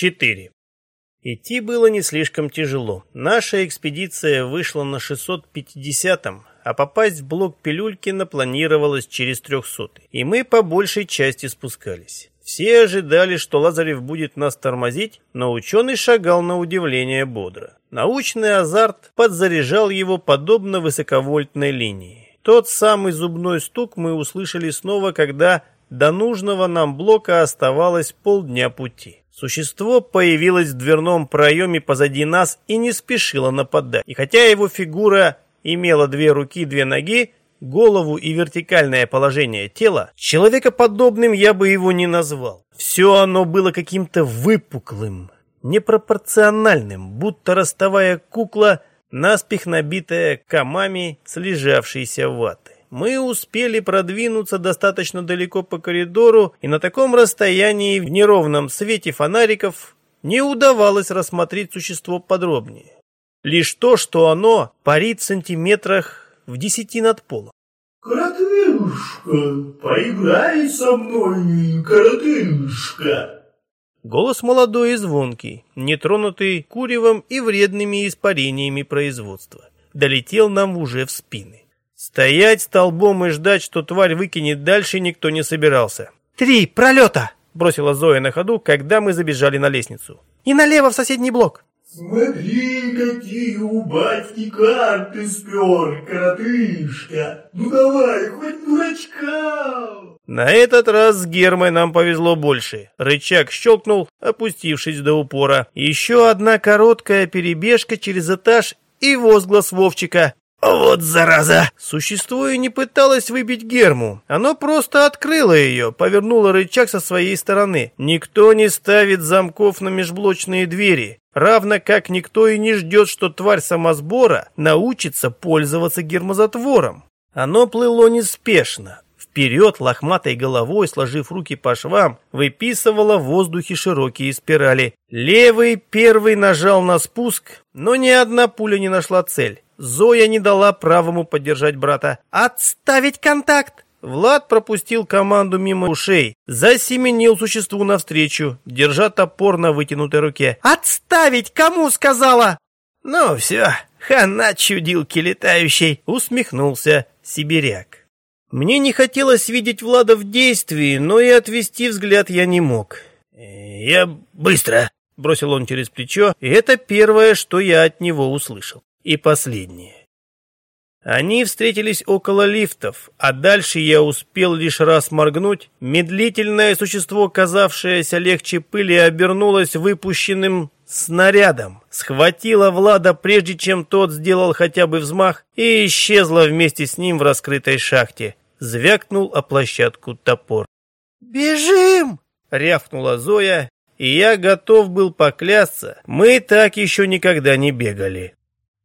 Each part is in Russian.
4. Идти было не слишком тяжело. Наша экспедиция вышла на 650-м, а попасть в блок Пилюлькина планировалось через 300 И мы по большей части спускались. Все ожидали, что Лазарев будет нас тормозить, но ученый шагал на удивление бодро. Научный азарт подзаряжал его подобно высоковольтной линии. Тот самый зубной стук мы услышали снова, когда до нужного нам блока оставалось полдня пути. Существо появилось в дверном проеме позади нас и не спешило нападать. И хотя его фигура имела две руки, две ноги, голову и вертикальное положение тела, человекоподобным я бы его не назвал. Все оно было каким-то выпуклым, непропорциональным, будто ростовая кукла, наспех набитая камами слежавшейся ваты мы успели продвинуться достаточно далеко по коридору, и на таком расстоянии в неровном свете фонариков не удавалось рассмотреть существо подробнее. Лишь то, что оно парит в сантиметрах в десяти над полом. «Коротышка, поиграй со мной, коротышка!» Голос молодой и звонкий, нетронутый куревом и вредными испарениями производства, долетел нам уже в спины. Стоять столбом и ждать, что тварь выкинет дальше, никто не собирался. «Три пролета!» — бросила Зоя на ходу, когда мы забежали на лестницу. «И налево в соседний блок!» «Смотри, какие у батьки карты спер, коротышка! Ну давай, хоть дурачка!» На этот раз с Гермой нам повезло больше. Рычаг щелкнул, опустившись до упора. Еще одна короткая перебежка через этаж и возглас Вовчика. «Вот зараза!» Существо и не пыталось выбить герму. Оно просто открыло ее, повернуло рычаг со своей стороны. Никто не ставит замков на межблочные двери. Равно как никто и не ждет, что тварь самосбора научится пользоваться гермозатвором. Оно плыло неспешно. Вперед лохматой головой, сложив руки по швам, выписывало в воздухе широкие спирали. Левый первый нажал на спуск, но ни одна пуля не нашла цель. Зоя не дала правому поддержать брата. «Отставить контакт!» Влад пропустил команду мимо ушей, засеменил существу навстречу, держа топор на вытянутой руке. «Отставить! Кому сказала?» «Ну все, хана чудилки летающей!» усмехнулся сибиряк. Мне не хотелось видеть Влада в действии, но и отвести взгляд я не мог. «Я быстро!» — бросил он через плечо, и это первое, что я от него услышал. И последнее. Они встретились около лифтов, а дальше я успел лишь раз моргнуть. Медлительное существо, казавшееся легче пыли, обернулось выпущенным снарядом, схватило Влада, прежде чем тот сделал хотя бы взмах, и исчезло вместе с ним в раскрытой шахте. Звякнул о площадку топор. «Бежим!» — рявкнула Зоя, и я готов был поклясться, мы так еще никогда не бегали.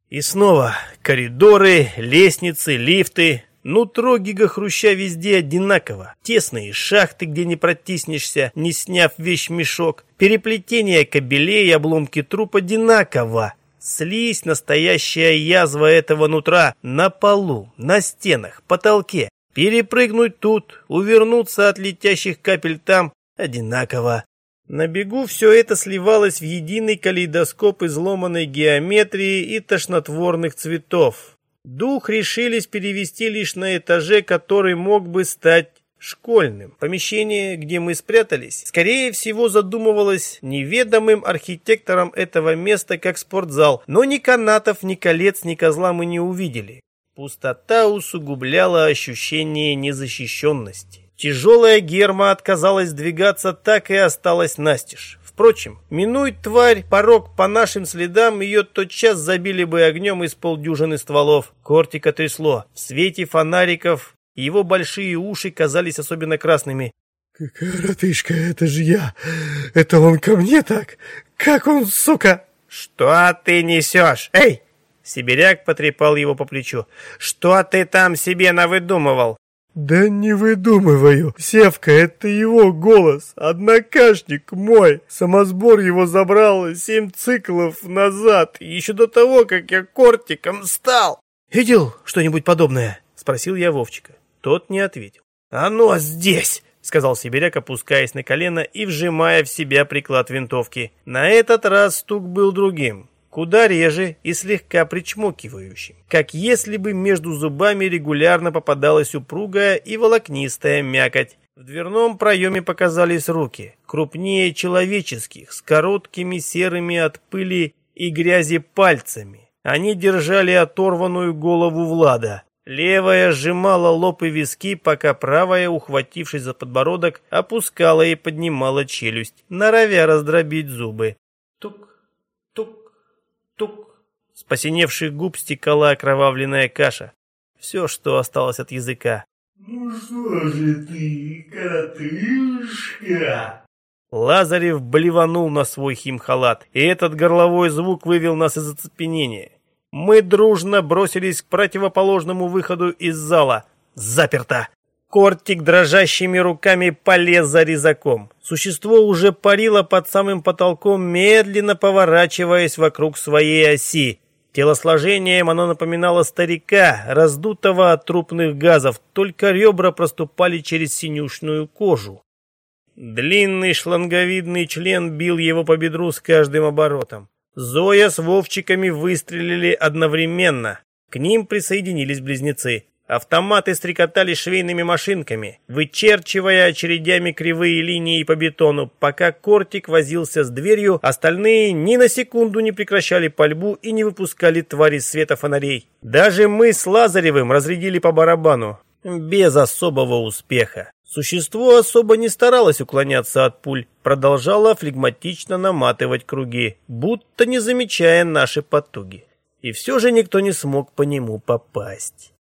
И снова коридоры, лестницы, лифты. Нутро гигахруща везде одинаково. Тесные шахты, где не протиснешься, не сняв вещмешок. Переплетение кабелей и обломки труб одинаково. Слизь, настоящая язва этого нутра, на полу, на стенах, потолке. Перепрыгнуть тут, увернуться от летящих капель там одинаково. На бегу все это сливалось в единый калейдоскоп изломанной геометрии и тошнотворных цветов. Дух решились перевести лишь на этаже, который мог бы стать школьным. Помещение, где мы спрятались, скорее всего задумывалось неведомым архитектором этого места как спортзал, но ни канатов, ни колец, ни козла мы не увидели. Пустота усугубляла ощущение незащищенности. Тяжелая герма отказалась двигаться, так и осталась настежь. Впрочем, минует тварь порог по нашим следам, ее тотчас забили бы огнем из полдюжины стволов. Кортика трясло. В свете фонариков его большие уши казались особенно красными. «Коротышка, это же я! Это он ко мне так? Как он, сука?» «Что ты несешь? Эй!» Сибиряк потрепал его по плечу. «Что ты там себе навыдумывал? «Да не выдумываю. Севка, это его голос. Однокашник мой. Самосбор его забрал семь циклов назад, еще до того, как я кортиком стал». «Видел что-нибудь подобное?» — спросил я Вовчика. Тот не ответил. «Оно здесь!» сказал сибиряк, опускаясь на колено и вжимая в себя приклад винтовки. На этот раз стук был другим, куда реже и слегка причмокивающим, как если бы между зубами регулярно попадалась упругая и волокнистая мякоть. В дверном проеме показались руки, крупнее человеческих, с короткими серыми от пыли и грязи пальцами. Они держали оторванную голову Влада. Левая сжимала лоб и виски, пока правая, ухватившись за подбородок, опускала и поднимала челюсть, норовя раздробить зубы. Тук, тук. С посиневших губ стекала окровавленная каша. Все, что осталось от языка. «Ну что же ты, коротышка?» Лазарев блеванул на свой химхалат, и этот горловой звук вывел нас из оцепенения. Мы дружно бросились к противоположному выходу из зала. Заперто! Кортик дрожащими руками полез за резаком. Существо уже парило под самым потолком, медленно поворачиваясь вокруг своей оси. Телосложением оно напоминало старика, раздутого от трупных газов, только ребра проступали через синюшную кожу. Длинный шланговидный член бил его по бедру с каждым оборотом. Зоя с Вовчиками выстрелили одновременно. К ним присоединились близнецы. Автоматы стрекотали швейными машинками, вычерчивая очередями кривые линии по бетону. Пока Кортик возился с дверью, остальные ни на секунду не прекращали пальбу и не выпускали твари света фонарей. Даже мы с Лазаревым разрядили по барабану. Без особого успеха. Существо особо не старалось уклоняться от пуль, продолжало флегматично наматывать круги, будто не замечая наши потуги. И все же никто не смог по нему попасть.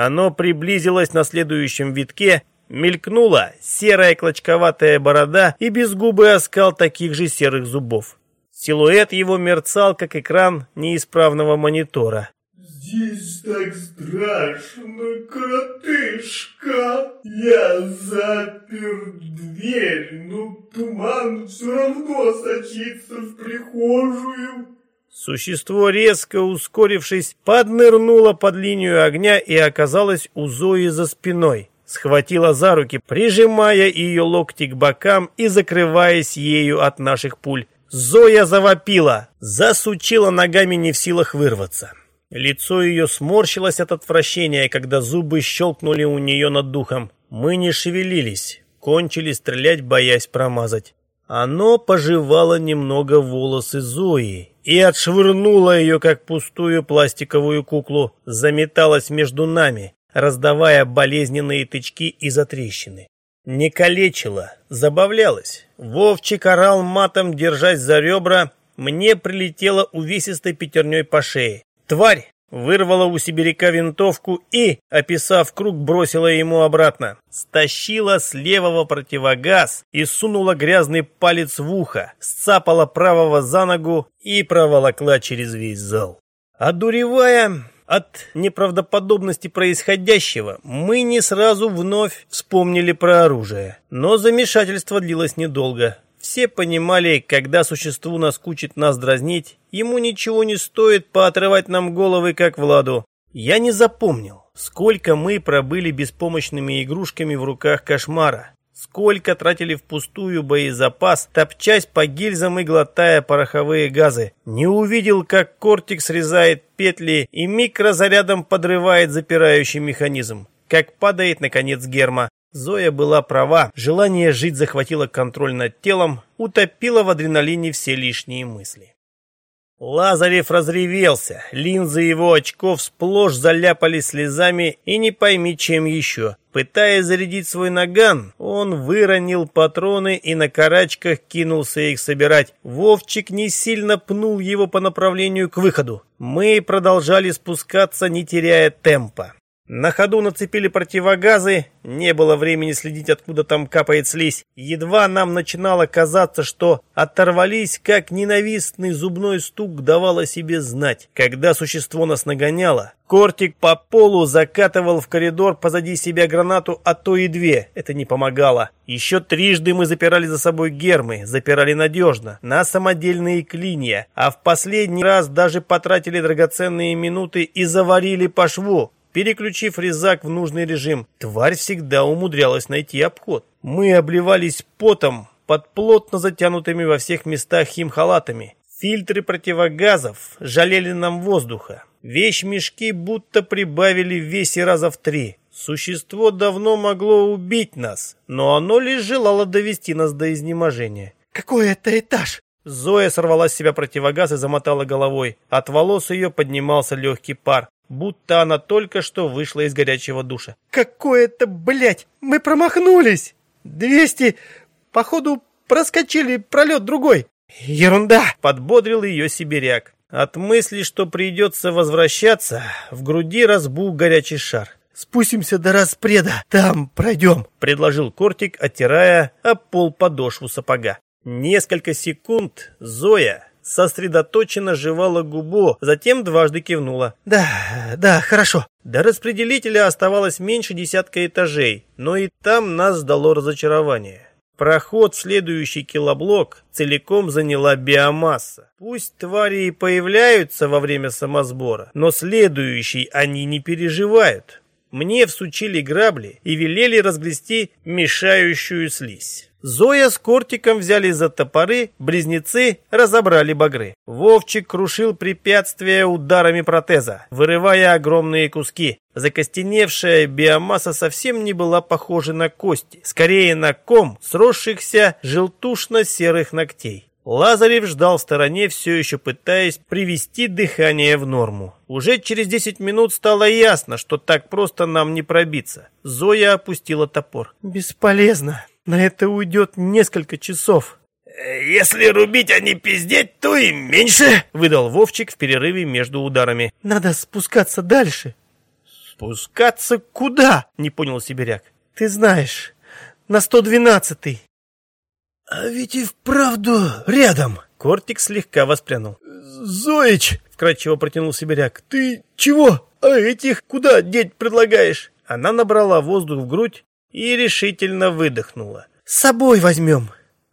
Оно приблизилось на следующем витке, мелькнула серая клочковатая борода и безгубый оскал таких же серых зубов. Силуэт его мерцал, как экран неисправного монитора. «Здесь так страшно, коротышка! Я запер дверь, но туман все равно сочится в прихожую!» Существо, резко ускорившись, поднырнуло под линию огня и оказалось у Зои за спиной. Схватила за руки, прижимая ее локти к бокам и закрываясь ею от наших пуль. Зоя завопила, засучила ногами не в силах вырваться. Лицо ее сморщилось от отвращения, когда зубы щелкнули у нее над духом. Мы не шевелились, кончили стрелять, боясь промазать. Оно пожевало немного волосы Зои и отшвырнуло ее, как пустую пластиковую куклу, заметалась между нами, раздавая болезненные тычки и затрещины. Не калечила, забавлялась. Вовчик орал матом, держась за ребра, мне прилетело увесистой пятерней по шее. Тварь вырвала у сибиряка винтовку и, описав круг, бросила ему обратно. Стащила с левого противогаз и сунула грязный палец в ухо, сцапала правого за ногу и проволокла через весь зал. Одуревая от неправдоподобности происходящего, мы не сразу вновь вспомнили про оружие. Но замешательство длилось недолго. Все понимали, когда существу наскучит нас дразнить, ему ничего не стоит поотрывать нам головы, как Владу. Я не запомнил, сколько мы пробыли беспомощными игрушками в руках кошмара. Сколько тратили впустую боезапас, топчась по гильзам и глотая пороховые газы. Не увидел, как кортик срезает петли и микрозарядом подрывает запирающий механизм. Как падает, наконец, герма. Зоя была права, желание жить захватило контроль над телом, утопило в адреналине все лишние мысли. Лазарев разревелся, линзы его очков сплошь заляпали слезами и не пойми чем еще. Пытаясь зарядить свой наган, он выронил патроны и на карачках кинулся их собирать. Вовчик не сильно пнул его по направлению к выходу. Мы продолжали спускаться, не теряя темпа. На ходу нацепили противогазы, не было времени следить, откуда там капает слизь. Едва нам начинало казаться, что оторвались, как ненавистный зубной стук давал о себе знать. Когда существо нас нагоняло, Кортик по полу закатывал в коридор позади себя гранату, а то и две. Это не помогало. Еще трижды мы запирали за собой гермы, запирали надежно, на самодельные клинья, а в последний раз даже потратили драгоценные минуты и заварили по шву переключив резак в нужный режим. Тварь всегда умудрялась найти обход. Мы обливались потом под плотно затянутыми во всех местах химхалатами. Фильтры противогазов жалели нам воздуха. Вещмешки будто прибавили в весе раза в три. Существо давно могло убить нас, но оно лишь желало довести нас до изнеможения. «Какой это этаж?» Зоя сорвала с себя противогаз и замотала головой. От волос ее поднимался легкий пар, будто она только что вышла из горячего душа. «Какой это, блядь! Мы промахнулись! Двести! Походу, проскочили пролет другой!» «Ерунда!» — подбодрил ее сибиряк. От мысли, что придется возвращаться, в груди разбул горячий шар. «Спустимся до распреда, там пройдем», — предложил Кортик, оттирая о пол подошву сапога. Несколько секунд Зоя сосредоточенно жевала губу, затем дважды кивнула. «Да, да, хорошо». До распределителя оставалось меньше десятка этажей, но и там нас ждало разочарование. Проход в следующий килоблок целиком заняла биомасса. Пусть твари и появляются во время самосбора, но следующий они не переживают. Мне всучили грабли и велели разгрести мешающую слизь. Зоя с Кортиком взяли за топоры, близнецы разобрали багры. Вовчик крушил препятствия ударами протеза, вырывая огромные куски. Закостеневшая биомасса совсем не была похожа на кости, скорее на ком сросшихся желтушно-серых ногтей. Лазарев ждал в стороне, все еще пытаясь привести дыхание в норму. Уже через 10 минут стало ясно, что так просто нам не пробиться. Зоя опустила топор. «Бесполезно. На это уйдет несколько часов. «Если рубить, а не пиздеть, то и меньше!» — выдал Вовчик в перерыве между ударами. «Надо спускаться дальше». «Спускаться куда?» — не понял сибиряк. «Ты знаешь, на 112-й». «А ведь и вправду рядом!» Кортик слегка воспрянул. «Зоич!» — вкратчиво протянул сибиряк. «Ты чего? А этих куда деть предлагаешь?» Она набрала воздух в грудь и решительно выдохнула. «С собой возьмем».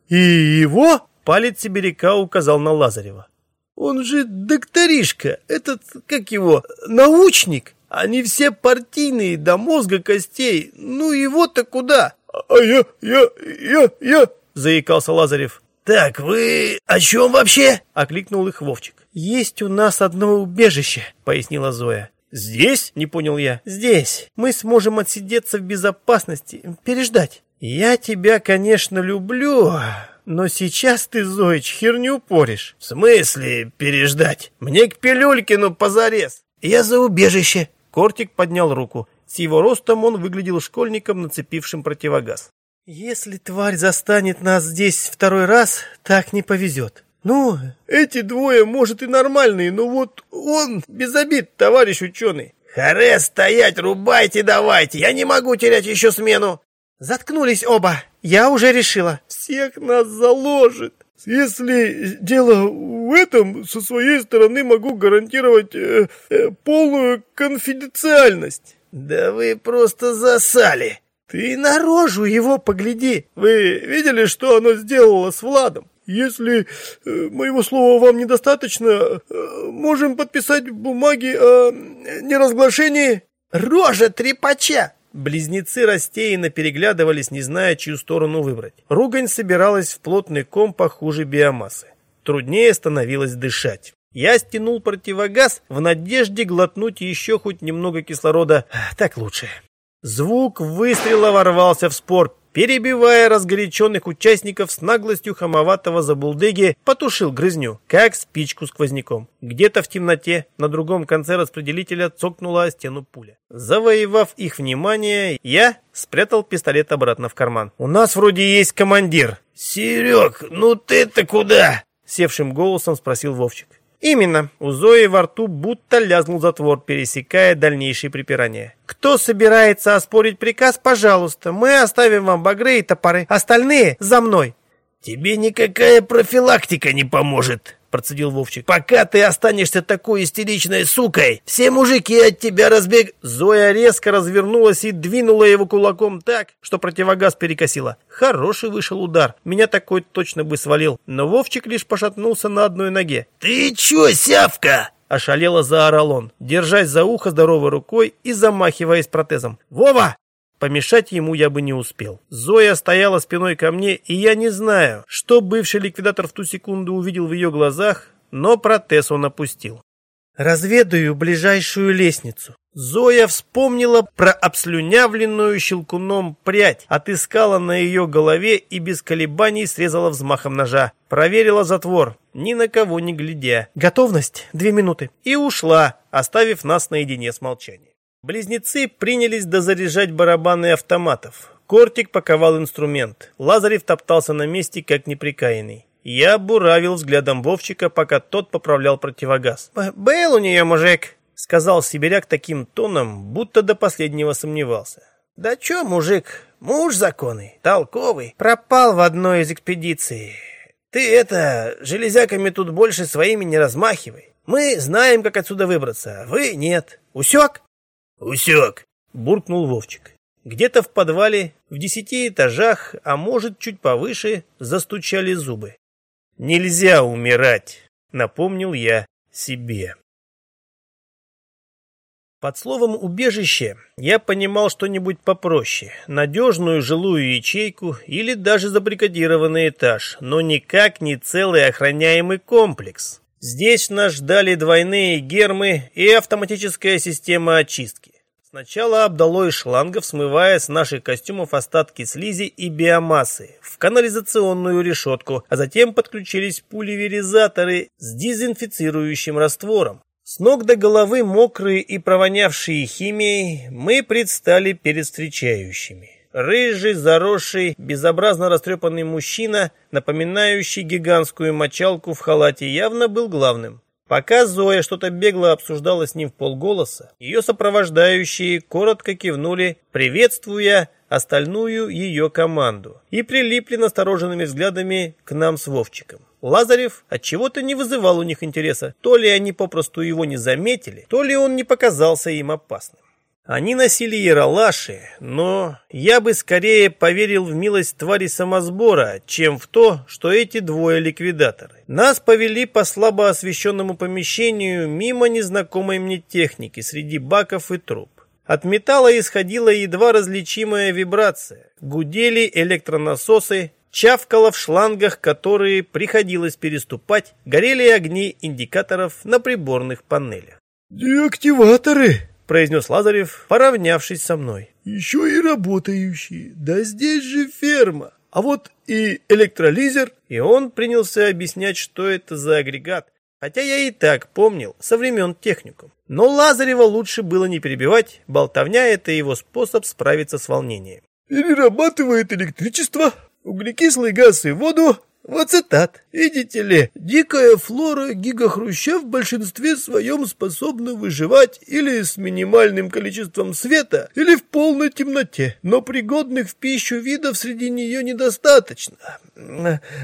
«И его?» — палец сибиряка указал на Лазарева. «Он же докторишка, этот, как его, научник. Они все партийные до мозга костей. Ну его-то куда?» «А я, я, я, я...» — заикался Лазарев. «Так, вы о чем вообще?» — окликнул их Вовчик. «Есть у нас одно убежище», — пояснила Зоя. «Здесь?» — не понял я. «Здесь. Мы сможем отсидеться в безопасности, переждать. Я тебя, конечно, люблю, но сейчас ты, Зоич, херню поришь». «В смысле переждать? Мне к Пилюлькину позарез. Я за убежище». Кортик поднял руку. С его ростом он выглядел школьником, нацепившим противогаз. «Если тварь застанет нас здесь второй раз, так не повезет. Ну, эти двое, может, и нормальные, но вот он без обид, товарищ ученый. Харе, стоять, рубайте давайте, я не могу терять еще смену. Заткнулись оба, я уже решила. Всех нас заложит. Если дело в этом, со своей стороны могу гарантировать э, э, полную конфиденциальность. Да вы просто засали. Ты на рожу его погляди. Вы видели, что оно сделало с Владом? Если э, моего слова вам недостаточно, э, можем подписать бумаги о неразглашении. Рожа трепача! Близнецы растерянно переглядывались, не зная, чью сторону выбрать. Ругань собиралась в плотный ком похуже биомассы. Труднее становилось дышать. Я стянул противогаз в надежде глотнуть еще хоть немного кислорода. Так лучше. Звук выстрела ворвался в спор, перебивая разгоряченных участников с наглостью хамоватого забулдыги, потушил грызню, как спичку сквозняком. Где-то в темноте на другом конце распределителя цокнула о стену пуля. Завоевав их внимание, я спрятал пистолет обратно в карман. «У нас вроде есть командир». «Серег, ну ты-то куда?» Севшим голосом спросил Вовчик. Именно. У Зои во рту будто лязнул затвор, пересекая дальнейшие припирания. Кто собирается оспорить приказ, пожалуйста, мы оставим вам багры и топоры. Остальные за мной. Тебе никакая профилактика не поможет, процедил Вовчик. «Пока ты останешься такой истеричной сукой, все мужики от тебя разбег...» Зоя резко развернулась и двинула его кулаком так, что противогаз перекосила. Хороший вышел удар. Меня такой точно бы свалил. Но Вовчик лишь пошатнулся на одной ноге. «Ты чё, сявка?» Ошалело заорал он, держась за ухо здоровой рукой и замахиваясь протезом. «Вова, помешать ему я бы не успел. Зоя стояла спиной ко мне, и я не знаю, что бывший ликвидатор в ту секунду увидел в ее глазах, но протез он опустил. «Разведаю ближайшую лестницу». Зоя вспомнила про обслюнявленную щелкуном прядь, отыскала на ее голове и без колебаний срезала взмахом ножа. Проверила затвор, ни на кого не глядя. «Готовность? Две минуты». И ушла, оставив нас наедине с молчанием. Близнецы принялись дозаряжать барабаны автоматов. Кортик паковал инструмент. Лазарев топтался на месте, как неприкаянный. Я буравил взглядом Вовчика, пока тот поправлял противогаз. «Был у нее мужик», — сказал сибиряк таким тоном, будто до последнего сомневался. «Да чё, мужик, муж законный, толковый, пропал в одной из экспедиций. Ты это, железяками тут больше своими не размахивай. Мы знаем, как отсюда выбраться, а вы нет. Усек?» «Усек», — буркнул Вовчик. Где-то в подвале, в десяти этажах, а может чуть повыше, застучали зубы. Нельзя умирать, напомнил я себе. Под словом «убежище» я понимал что-нибудь попроще, надежную жилую ячейку или даже забрикадированный этаж, но никак не целый охраняемый комплекс. Здесь нас ждали двойные гермы и автоматическая система очистки. Сначала обдало из шлангов, смывая с наших костюмов остатки слизи и биомассы в канализационную решетку, а затем подключились пулеверизаторы с дезинфицирующим раствором. С ног до головы мокрые и провонявшие химией, мы предстали перед встречающими. Рыжий, заросший, безобразно растрепанный мужчина, напоминающий гигантскую мочалку в халате, явно был главным. Пока Зоя что-то бегло обсуждала с ним в полголоса, ее сопровождающие коротко кивнули, приветствуя остальную ее команду, и прилипли настороженными взглядами к нам с Вовчиком. Лазарев от чего то не вызывал у них интереса, то ли они попросту его не заметили, то ли он не показался им опасным. Они носили яролаши, но я бы скорее поверил в милость твари самосбора, чем в то, что эти двое ликвидаторы. Нас повели по слабо освещенному помещению мимо незнакомой мне техники среди баков и труб. От металла исходила едва различимая вибрация. Гудели электронасосы, чавкало в шлангах, которые приходилось переступать, горели огни индикаторов на приборных панелях. «Деактиваторы!» — произнес Лазарев, поравнявшись со мной. «Еще и работающие. Да здесь же ферма. А вот и электролизер». И он принялся объяснять, что это за агрегат. Хотя я и так помнил со времен техникум. Но Лазарева лучше было не перебивать, болтовня — это его способ справиться с волнением. «Перерабатывает электричество, углекислый газ и воду в ацетат. Видите ли, дикая флора гигахруща в большинстве своем способна выживать или с минимальным количеством света, или в полной темноте, но пригодных в пищу видов среди нее недостаточно.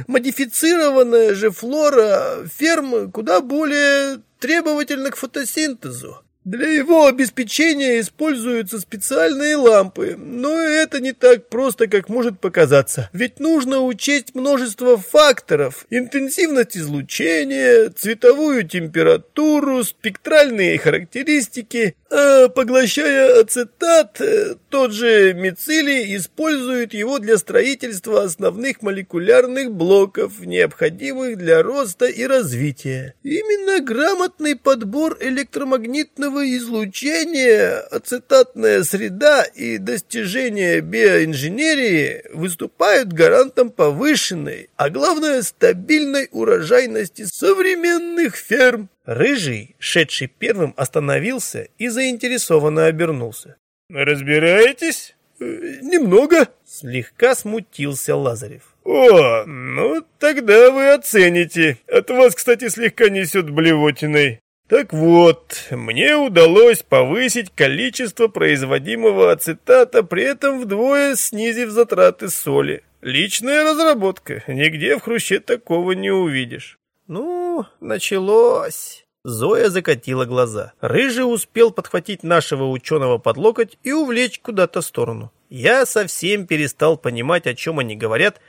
Модифицированная же флора ферм куда более требовательна к фотосинтезу. Для его обеспечения используются специальные лампы, но это не так просто, как может показаться. Ведь нужно учесть множество факторов. Интенсивность излучения, цветовую температуру, спектральные характеристики. А поглощая ацетат, э, тот же мицилий использует его для строительства основных молекулярных блоков, необходимых для роста и развития. Именно грамотный подбор электромагнитного излучения, ацетатная среда и достижения биоинженерии выступают гарантом повышенной, а главное стабильной урожайности современных ферм. Рыжий, шедший первым, остановился и заинтересованно обернулся. «Разбираетесь?» «Э, «Немного», — слегка смутился Лазарев. «О, ну тогда вы оцените. От вас, кстати, слегка несет блевотиной. Так вот, мне удалось повысить количество производимого ацетата, при этом вдвое снизив затраты соли. Личная разработка, нигде в хруще такого не увидишь. Ну, началось. Зоя закатила глаза. Рыжий успел подхватить нашего ученого под локоть и увлечь куда-то в сторону. Я совсем перестал понимать, о чем они говорят,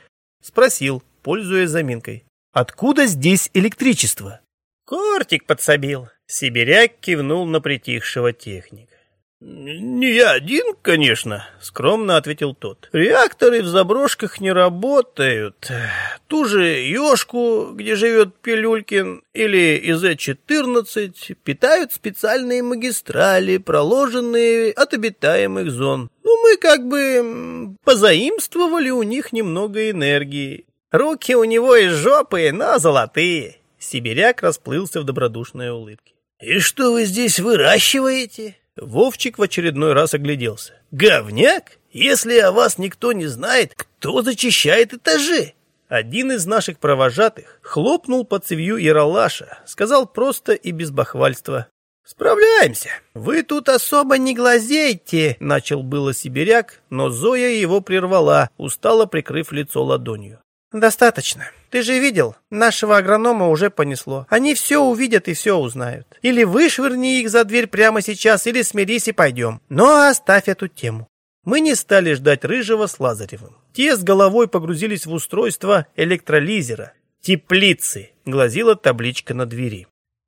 спросил, пользуясь заминкой. «Откуда здесь электричество?» «Кортик подсобил», — Сибиряк кивнул на притихшего техника. «Не я один, конечно», — скромно ответил тот. «Реакторы в заброшках не работают. Ту же ёшку, где живет Пилюлькин, или ИЗ-14, питают специальные магистрали, проложенные от обитаемых зон. Ну, мы как бы позаимствовали у них немного энергии. Руки у него из жопы, но золотые». Сибиряк расплылся в добродушной улыбке. «И что вы здесь выращиваете?» Вовчик в очередной раз огляделся. «Говняк? Если о вас никто не знает, кто зачищает этажи?» Один из наших провожатых хлопнул по цевью Яралаша, сказал просто и без бахвальства. «Справляемся. Вы тут особо не глазейте», — начал было сибиряк, но Зоя его прервала, устало прикрыв лицо ладонью. «Достаточно. Ты же видел, нашего агронома уже понесло. Они все увидят и все узнают. Или вышвырни их за дверь прямо сейчас, или смирись и пойдем. Но оставь эту тему». Мы не стали ждать Рыжего с Лазаревым. Те с головой погрузились в устройство электролизера. «Теплицы», — гласила табличка на двери.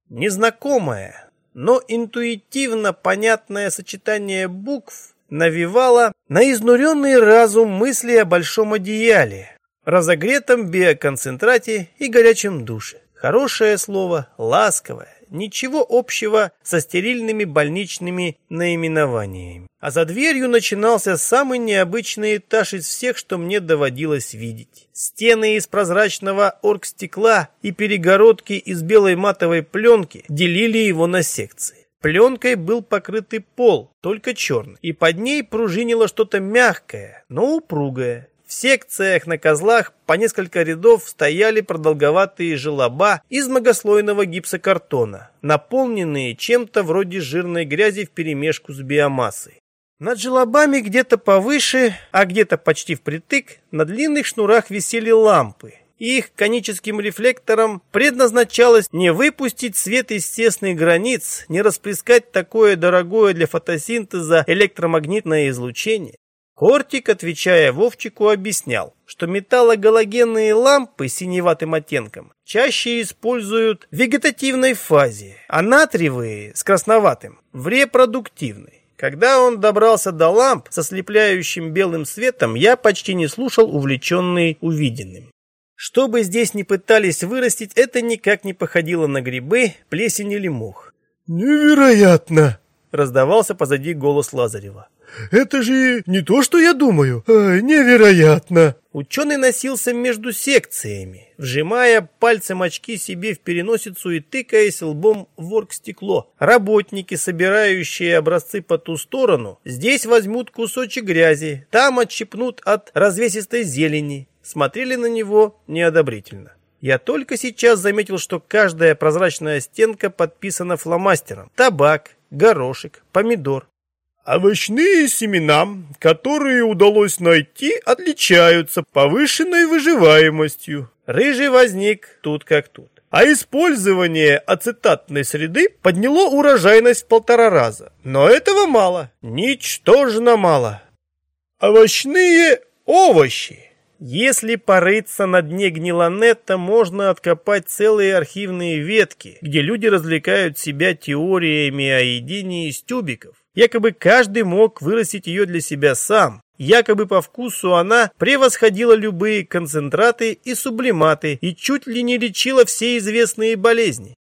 Незнакомое, но интуитивно понятное сочетание букв навевало на изнуренный разум мысли о большом одеяле, разогретом биоконцентрате и горячем душе. Хорошее слово, ласковое, ничего общего со стерильными больничными наименованиями. А за дверью начинался самый необычный этаж из всех, что мне доводилось видеть. Стены из прозрачного оргстекла и перегородки из белой матовой пленки делили его на секции. Пленкой был покрытый пол, только черный, и под ней пружинило что-то мягкое, но упругое. В секциях на козлах по несколько рядов стояли продолговатые желоба из многослойного гипсокартона, наполненные чем-то вроде жирной грязи вперемешку с биомассой. Над желобами где-то повыше, а где-то почти впритык, на длинных шнурах висели лампы. Их коническим рефлектором предназначалось не выпустить свет из тесных границ, не расплескать такое дорогое для фотосинтеза электромагнитное излучение. Кортик, отвечая Вовчику, объяснял, что металлогалогенные лампы с синеватым оттенком чаще используют в вегетативной фазе, а натриевые с красноватым в репродуктивной. Когда он добрался до ламп со слепляющим белым светом, я почти не слушал, увлеченный увиденным. Что бы здесь ни пытались вырастить, это никак не походило на грибы, плесень или мох. «Невероятно!» — раздавался позади голос Лазарева. Это же не то, что я думаю. А, невероятно. Ученый носился между секциями, вжимая пальцем очки себе в переносицу и тыкаясь лбом в оргстекло. Работники, собирающие образцы по ту сторону, здесь возьмут кусочек грязи, там отщипнут от развесистой зелени. Смотрели на него неодобрительно. Я только сейчас заметил, что каждая прозрачная стенка подписана фломастером. Табак, горошек, помидор. Овощные семена, которые удалось найти, отличаются повышенной выживаемостью. Рыжий возник тут как тут. А использование ацетатной среды подняло урожайность в полтора раза. Но этого мало, ничтожно мало. Овощные овощи. Если порыться на дне гнилонета, можно откопать целые архивные ветки, где люди развлекают себя теориями о едении из тюбиков. Якобы каждый мог вырастить ее для себя сам. Якобы по вкусу она превосходила любые концентраты и сублиматы и чуть ли не лечила все известные болезни.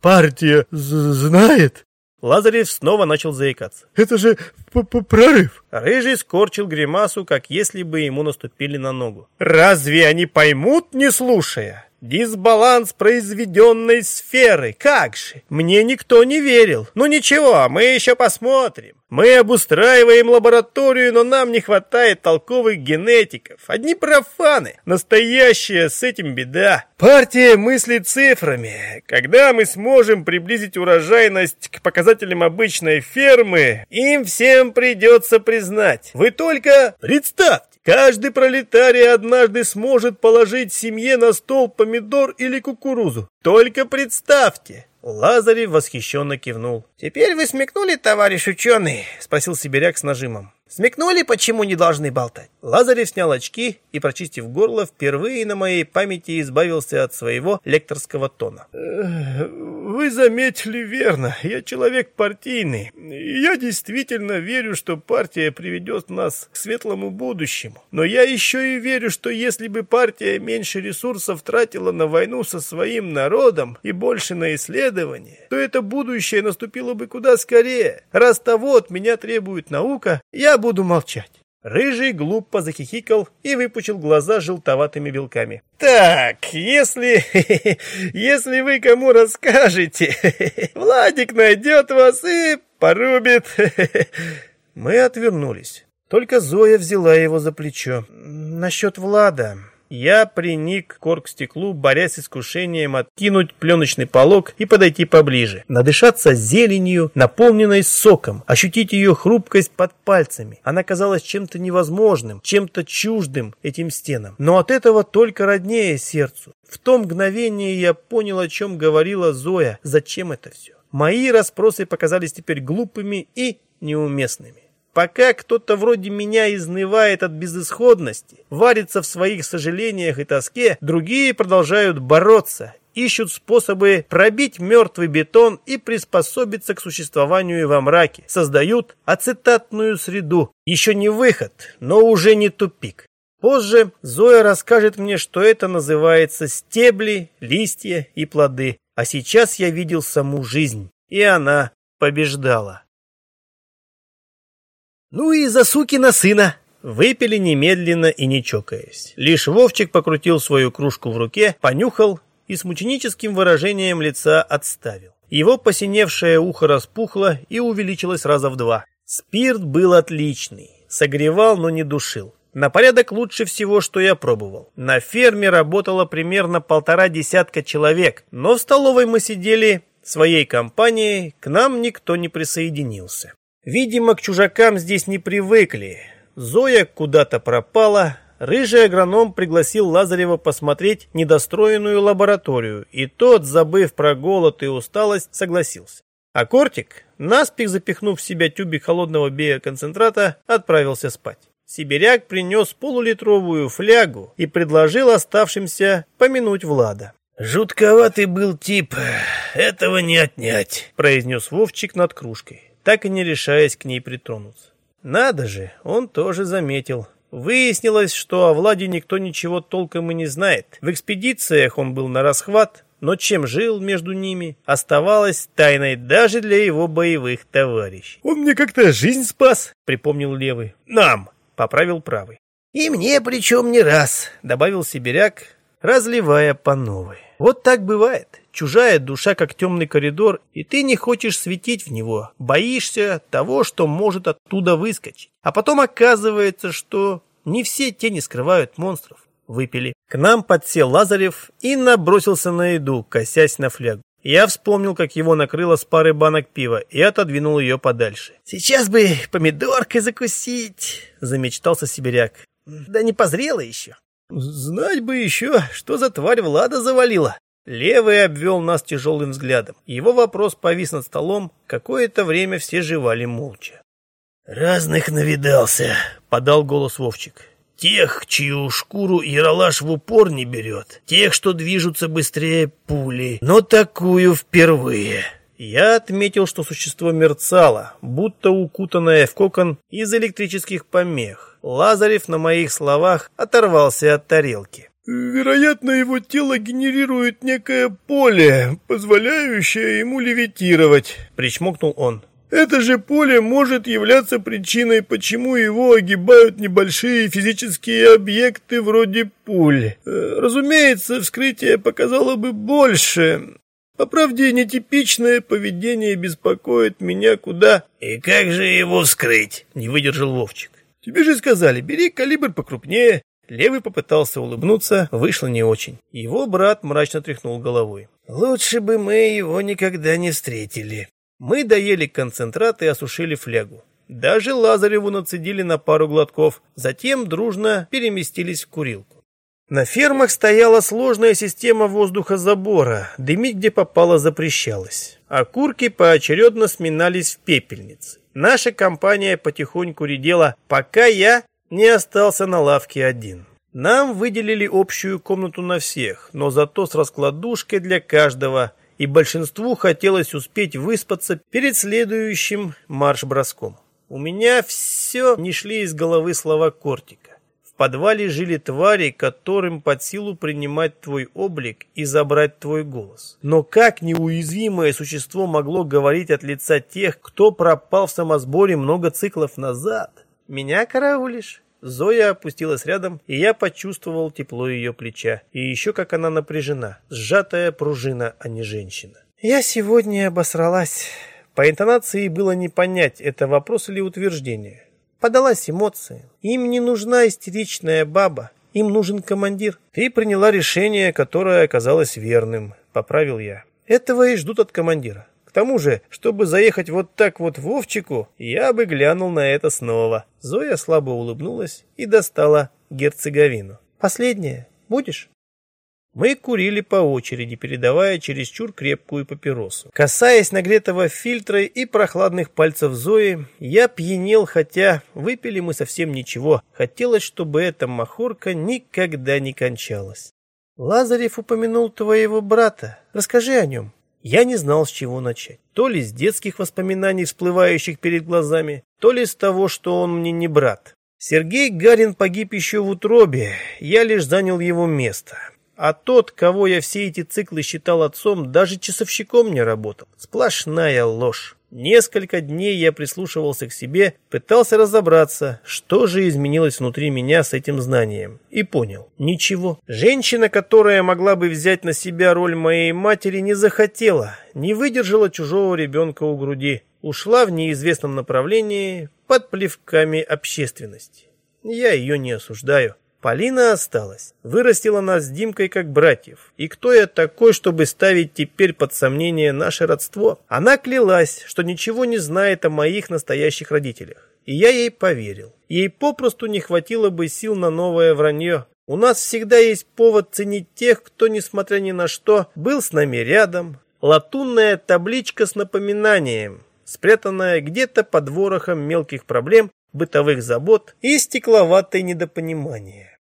«Партия знает?» Лазарев снова начал заикаться. «Это же прорыв!» Рыжий скорчил гримасу, как если бы ему наступили на ногу. «Разве они поймут, не слушая?» Дисбаланс произведенной сферы. Как же? Мне никто не верил. Ну ничего, мы еще посмотрим. Мы обустраиваем лабораторию, но нам не хватает толковых генетиков. Одни профаны. Настоящая с этим беда. Партия мыслит цифрами. Когда мы сможем приблизить урожайность к показателям обычной фермы, им всем придется признать. Вы только представьте. Каждый пролетарий однажды сможет положить семье на стол помидор или кукурузу. Только представьте!» Лазарев восхищенно кивнул. «Теперь вы смекнули, товарищ ученый?» — спросил сибиряк с нажимом. «Смекнули, почему не должны болтать? Лазарев снял очки и, прочистив горло, впервые на моей памяти избавился от своего лекторского тона. «Вы заметили верно, я человек партийный. Я действительно верю, что партия приведет нас к светлому будущему. Но я еще и верю, что если бы партия меньше ресурсов тратила на войну со своим народом и больше на исследования, то это будущее наступило бы куда скорее. Раз того от меня требует наука, я буду молчать. Рыжий глупо захихикал и выпучил глаза желтоватыми белками. «Так, если... если вы кому расскажете, Владик найдет вас и порубит». Мы отвернулись. Только Зоя взяла его за плечо. «Насчет Влада...» Я приник к оргстеклу, борясь с искушением откинуть пленочный полог и подойти поближе. Надышаться зеленью, наполненной соком, ощутить ее хрупкость под пальцами. Она казалась чем-то невозможным, чем-то чуждым этим стенам. Но от этого только роднее сердцу. В том мгновении я понял, о чем говорила Зоя, зачем это все. Мои расспросы показались теперь глупыми и неуместными. Пока кто-то вроде меня изнывает от безысходности, варится в своих сожалениях и тоске, другие продолжают бороться, ищут способы пробить мертвый бетон и приспособиться к существованию во мраке, создают ацетатную среду. Еще не выход, но уже не тупик. Позже Зоя расскажет мне, что это называется стебли, листья и плоды. А сейчас я видел саму жизнь, и она побеждала. Ну и за сукина сына. Выпили немедленно и не чокаясь. Лишь Вовчик покрутил свою кружку в руке, понюхал и с мученическим выражением лица отставил. Его посиневшее ухо распухло и увеличилось раза в два. Спирт был отличный, согревал, но не душил. На порядок лучше всего, что я пробовал. На ферме работало примерно полтора десятка человек, но в столовой мы сидели своей компанией, к нам никто не присоединился. Видимо, к чужакам здесь не привыкли. Зоя куда-то пропала. Рыжий агроном пригласил Лазарева посмотреть недостроенную лабораторию, и тот, забыв про голод и усталость, согласился. А Кортик, наспех запихнув в себя тюбик холодного биоконцентрата, отправился спать. Сибиряк принес полулитровую флягу и предложил оставшимся помянуть Влада. «Жутковатый был тип, этого не отнять», — произнес Вовчик над кружкой так и не решаясь к ней притронуться. Надо же, он тоже заметил. Выяснилось, что о Владе никто ничего толком и не знает. В экспедициях он был на расхват, но чем жил между ними, оставалось тайной даже для его боевых товарищей. «Он мне как-то жизнь спас», — припомнил левый. «Нам», — поправил правый. «И мне причем не раз», — добавил сибиряк, разливая по новой. Вот так бывает. Чужая душа, как темный коридор, и ты не хочешь светить в него, боишься того, что может оттуда выскочить. А потом оказывается, что не все тени скрывают монстров. Выпили. К нам подсел Лазарев и набросился на еду, косясь на флягу. Я вспомнил, как его накрыло с пары банок пива и отодвинул ее подальше. «Сейчас бы помидоркой закусить», — замечтался сибиряк. «Да не позрело еще». «Знать бы еще, что за тварь Влада завалила», Левый обвел нас тяжелым взглядом. Его вопрос повис над столом. Какое-то время все жевали молча. «Разных навидался», — подал голос Вовчик. «Тех, чью шкуру Яралаш в упор не берет. Тех, что движутся быстрее пули. Но такую впервые». Я отметил, что существо мерцало, будто укутанное в кокон из электрических помех. Лазарев на моих словах оторвался от тарелки. Вероятно, его тело генерирует некое поле, позволяющее ему левитировать, причмокнул он. Это же поле может являться причиной, почему его огибают небольшие физические объекты вроде пуль. Э, разумеется, вскрытие показало бы больше. По правде, нетипичное поведение беспокоит меня куда... «И как же его вскрыть?» — не выдержал Вовчик. «Тебе же сказали, бери калибр покрупнее, Левый попытался улыбнуться, вышло не очень. Его брат мрачно тряхнул головой. «Лучше бы мы его никогда не встретили». Мы доели концентрат и осушили флягу. Даже Лазареву нацедили на пару глотков, затем дружно переместились в курилку. На фермах стояла сложная система воздухозабора, дымить где попало запрещалось. а курки поочередно сминались в пепельницы. Наша компания потихоньку редела, пока я не остался на лавке один. Нам выделили общую комнату на всех, но зато с раскладушкой для каждого, и большинству хотелось успеть выспаться перед следующим марш-броском. У меня все не шли из головы слова Кортика. В подвале жили твари, которым под силу принимать твой облик и забрать твой голос. Но как неуязвимое существо могло говорить от лица тех, кто пропал в самосборе много циклов назад? Меня караулишь? Зоя опустилась рядом, и я почувствовал тепло ее плеча. И еще как она напряжена. Сжатая пружина, а не женщина. Я сегодня обосралась. По интонации было не понять, это вопрос или утверждение. Подалась эмоциям. Им не нужна истеричная баба. Им нужен командир. Ты приняла решение, которое оказалось верным, поправил я. Этого и ждут от командира тому же, чтобы заехать вот так вот Вовчику, я бы глянул на это снова. Зоя слабо улыбнулась и достала герцеговину. «Последнее. Будешь?» Мы курили по очереди, передавая чересчур крепкую папиросу. Касаясь нагретого фильтра и прохладных пальцев Зои, я пьянел, хотя выпили мы совсем ничего. Хотелось, чтобы эта махорка никогда не кончалась. «Лазарев упомянул твоего брата. Расскажи о нем». Я не знал, с чего начать. То ли с детских воспоминаний, всплывающих перед глазами, то ли с того, что он мне не брат. Сергей Гарин погиб еще в утробе, я лишь занял его место. А тот, кого я все эти циклы считал отцом, даже часовщиком не работал. Сплошная ложь. Несколько дней я прислушивался к себе, пытался разобраться, что же изменилось внутри меня с этим знанием. И понял. Ничего. Женщина, которая могла бы взять на себя роль моей матери, не захотела, не выдержала чужого ребенка у груди. Ушла в неизвестном направлении под плевками общественности. Я ее не осуждаю. Полина осталась. Вырастила нас с Димкой как братьев. И кто я такой, чтобы ставить теперь под сомнение наше родство? Она клялась, что ничего не знает о моих настоящих родителях. И я ей поверил. Ей попросту не хватило бы сил на новое вранье. У нас всегда есть повод ценить тех, кто, несмотря ни на что, был с нами рядом. Латунная табличка с напоминанием, спрятанная где-то под ворохом мелких проблем, бытовых забот и стекловатое недопонимание.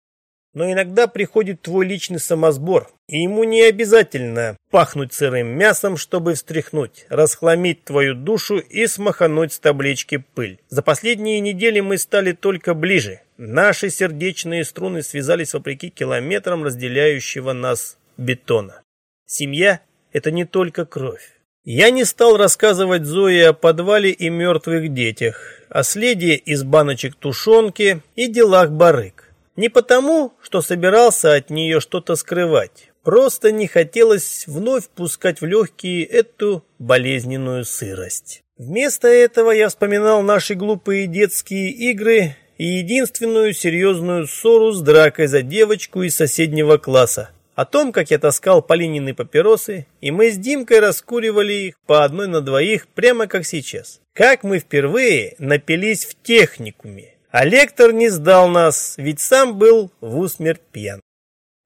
Но иногда приходит твой личный самосбор, и ему не обязательно пахнуть сырым мясом, чтобы встряхнуть, расхламить твою душу и смахануть с таблички пыль. За последние недели мы стали только ближе. Наши сердечные струны связались вопреки километрам разделяющего нас бетона. Семья – это не только кровь. Я не стал рассказывать Зое о подвале и мертвых детях, о следе из баночек тушенки и делах барык. Не потому, что собирался от нее что-то скрывать. Просто не хотелось вновь пускать в легкие эту болезненную сырость. Вместо этого я вспоминал наши глупые детские игры и единственную серьезную ссору с дракой за девочку из соседнего класса. О том, как я таскал Полинины папиросы, и мы с Димкой раскуривали их по одной на двоих, прямо как сейчас. Как мы впервые напились в техникуме. А лектор не сдал нас, ведь сам был в усмерть пьян.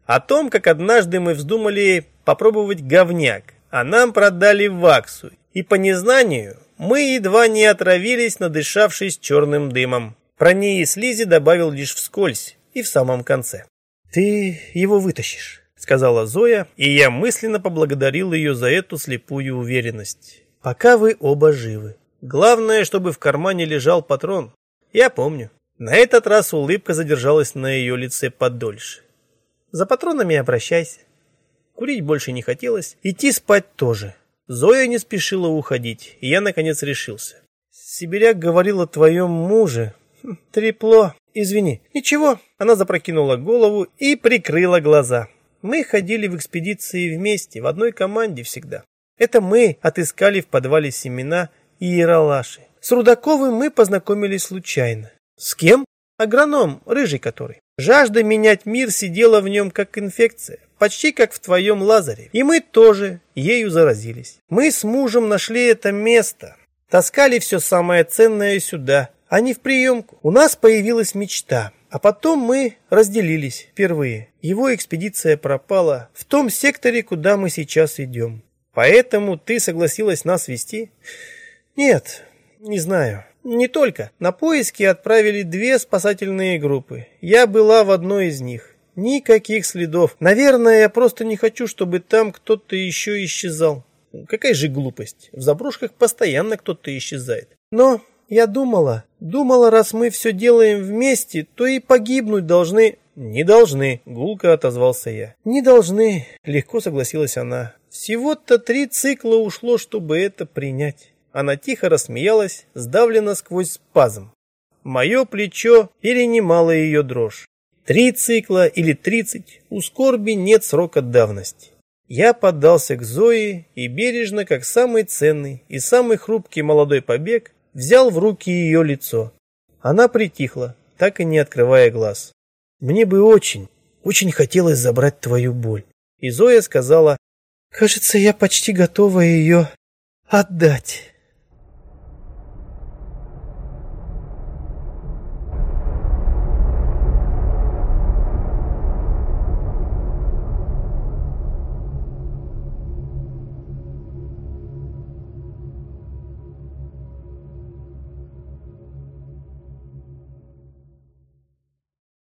О том, как однажды мы вздумали попробовать говняк, а нам продали ваксу, и по незнанию мы едва не отравились, надышавшись черным дымом. Про ней слизи добавил лишь вскользь и в самом конце. «Ты его вытащишь», — сказала Зоя, и я мысленно поблагодарил ее за эту слепую уверенность. «Пока вы оба живы. Главное, чтобы в кармане лежал патрон. Я помню. На этот раз улыбка задержалась на ее лице подольше. За патронами обращайся. Курить больше не хотелось, идти спать тоже. Зоя не спешила уходить, и я наконец решился. Сибиряк говорил о твоем муже. Хм, трепло. Извини. Ничего. Она запрокинула голову и прикрыла глаза. Мы ходили в экспедиции вместе, в одной команде всегда. Это мы отыскали в подвале семена и яролаши. С Рудаковым мы познакомились случайно. С кем? Агроном, рыжий который. Жажда менять мир сидела в нем как инфекция, почти как в твоем лазаре. И мы тоже ею заразились. Мы с мужем нашли это место. Таскали все самое ценное сюда, а не в приемку. У нас появилась мечта. А потом мы разделились впервые. Его экспедиция пропала в том секторе, куда мы сейчас идем. Поэтому ты согласилась нас вести? Нет, не знаю. Не только. На поиски отправили две спасательные группы. Я была в одной из них. Никаких следов. Наверное, я просто не хочу, чтобы там кто-то еще исчезал. Какая же глупость. В заброшках постоянно кто-то исчезает. Но я думала, думала, раз мы все делаем вместе, то и погибнуть должны. Не должны, гулко отозвался я. Не должны, легко согласилась она. Всего-то три цикла ушло, чтобы это принять. Она тихо рассмеялась, сдавлена сквозь спазм. Мое плечо перенимало ее дрожь. Три цикла или тридцать, у скорби нет срока давности. Я поддался к Зое и бережно, как самый ценный и самый хрупкий молодой побег, взял в руки ее лицо. Она притихла, так и не открывая глаз. «Мне бы очень, очень хотелось забрать твою боль». И Зоя сказала, «Кажется, я почти готова ее отдать».